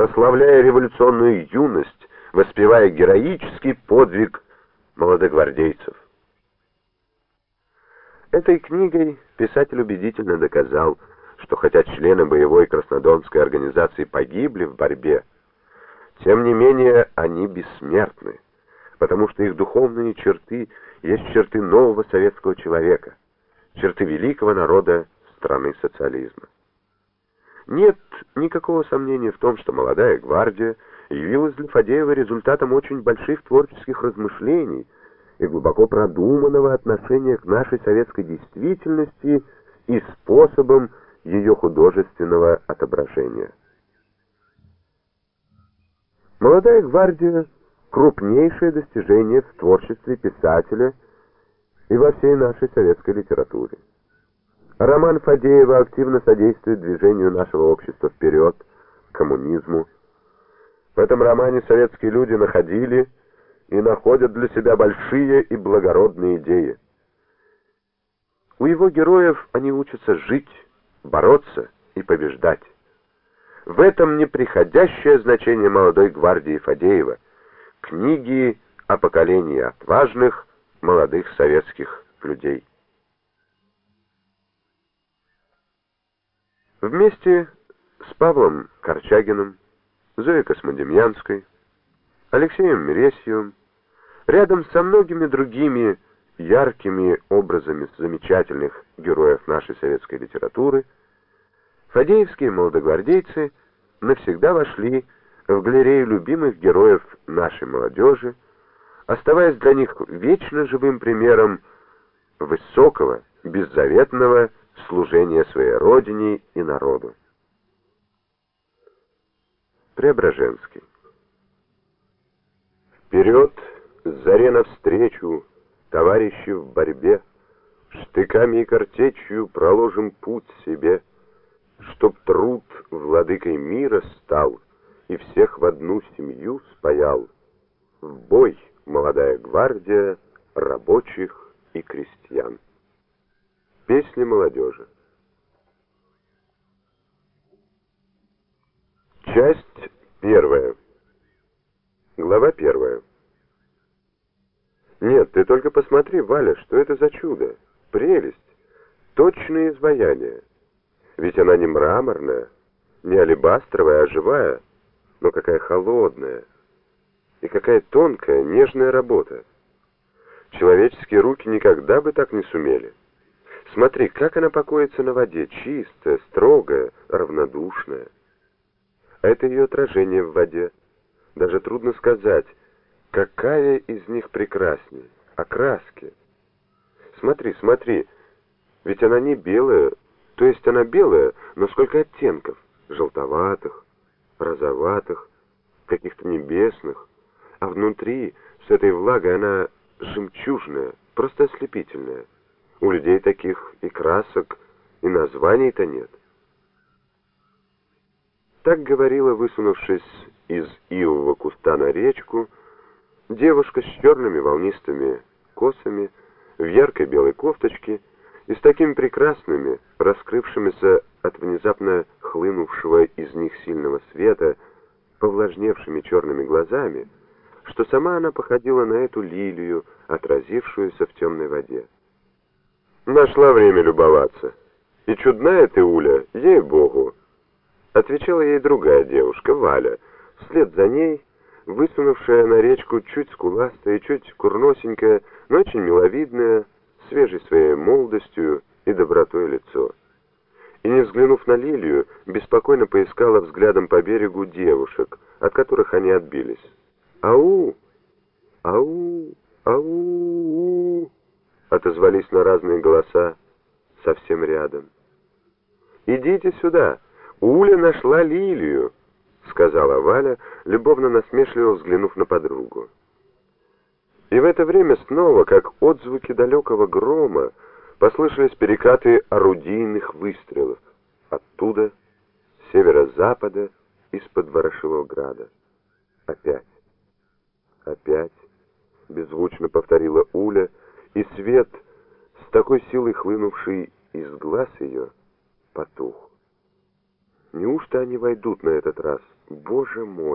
прославляя революционную юность, воспевая героический подвиг молодогвардейцев. Этой книгой писатель убедительно доказал, что хотя члены боевой краснодонской организации погибли в борьбе, тем не менее они бессмертны, потому что их духовные черты есть черты нового советского человека, черты великого народа страны социализма. Нет никакого сомнения в том, что молодая гвардия явилась для Фадеева результатом очень больших творческих размышлений и глубоко продуманного отношения к нашей советской действительности и способом ее художественного отображения. Молодая гвардия — крупнейшее достижение в творчестве писателя и во всей нашей советской литературе. Роман Фадеева активно содействует движению нашего общества вперед, к коммунизму. В этом романе советские люди находили и находят для себя большие и благородные идеи. У его героев они учатся жить, бороться и побеждать. В этом неприходящее значение молодой гвардии Фадеева, книги о поколении отважных молодых советских людей. Вместе с Павлом Корчагиным, Зоей Космодемьянской, Алексеем Мересьевым, рядом со многими другими яркими образами замечательных героев нашей советской литературы, фадеевские молодогвардейцы навсегда вошли в галерею любимых героев нашей молодежи, оставаясь для них вечно живым примером высокого, беззаветного служения своей родине и народу. Преображенский. Вперед, заре навстречу, товарищи в борьбе, штыками и картечью проложим путь себе, чтоб труд владыкой мира стал и всех в одну семью спаял. В бой, молодая гвардия, рабочих и крестьян. Песни молодежи. Первая. Глава первая. Нет, ты только посмотри, Валя, что это за чудо. Прелесть. Точное изваяние. Ведь она не мраморная, не алебастровая, а живая. Но какая холодная. И какая тонкая, нежная работа. Человеческие руки никогда бы так не сумели. Смотри, как она покоится на воде, чистая, строгая, равнодушная. Это ее отражение в воде. Даже трудно сказать, какая из них прекраснее. Окраски. Смотри, смотри, ведь она не белая, то есть она белая, но сколько оттенков? Желтоватых, розоватых, каких-то небесных. А внутри, с этой влагой, она жемчужная, просто ослепительная. У людей таких и красок, и названий-то нет. Так говорила, высунувшись из ивового куста на речку, девушка с черными волнистыми косами, в яркой белой кофточке и с такими прекрасными, раскрывшимися от внезапно хлынувшего из них сильного света, повлажневшими черными глазами, что сама она походила на эту лилию, отразившуюся в темной воде. Нашла время любоваться. И чудная ты, Уля, ей-богу. Отвечала ей другая девушка, Валя, вслед за ней, высунувшая на речку чуть скуластая, чуть курносенькая, но очень миловидная, свежей своей молодостью и добротой лицо. И не взглянув на Лилию, беспокойно поискала взглядом по берегу девушек, от которых они отбились. «Ау! Ау! Ау!» отозвались на разные голоса совсем рядом. «Идите сюда! Уля нашла лилию!» — сказала Валя, любовно насмешливо взглянув на подругу. И в это время снова, как отзвуки далекого грома, послышались перекаты орудийных выстрелов. Оттуда, с северо-запада, из-под Ворошиловграда. Опять. Опять, беззвучно повторила Уля, и свет, с такой силой хлынувший из глаз ее, потух. Неужто они войдут на этот раз Боже мой!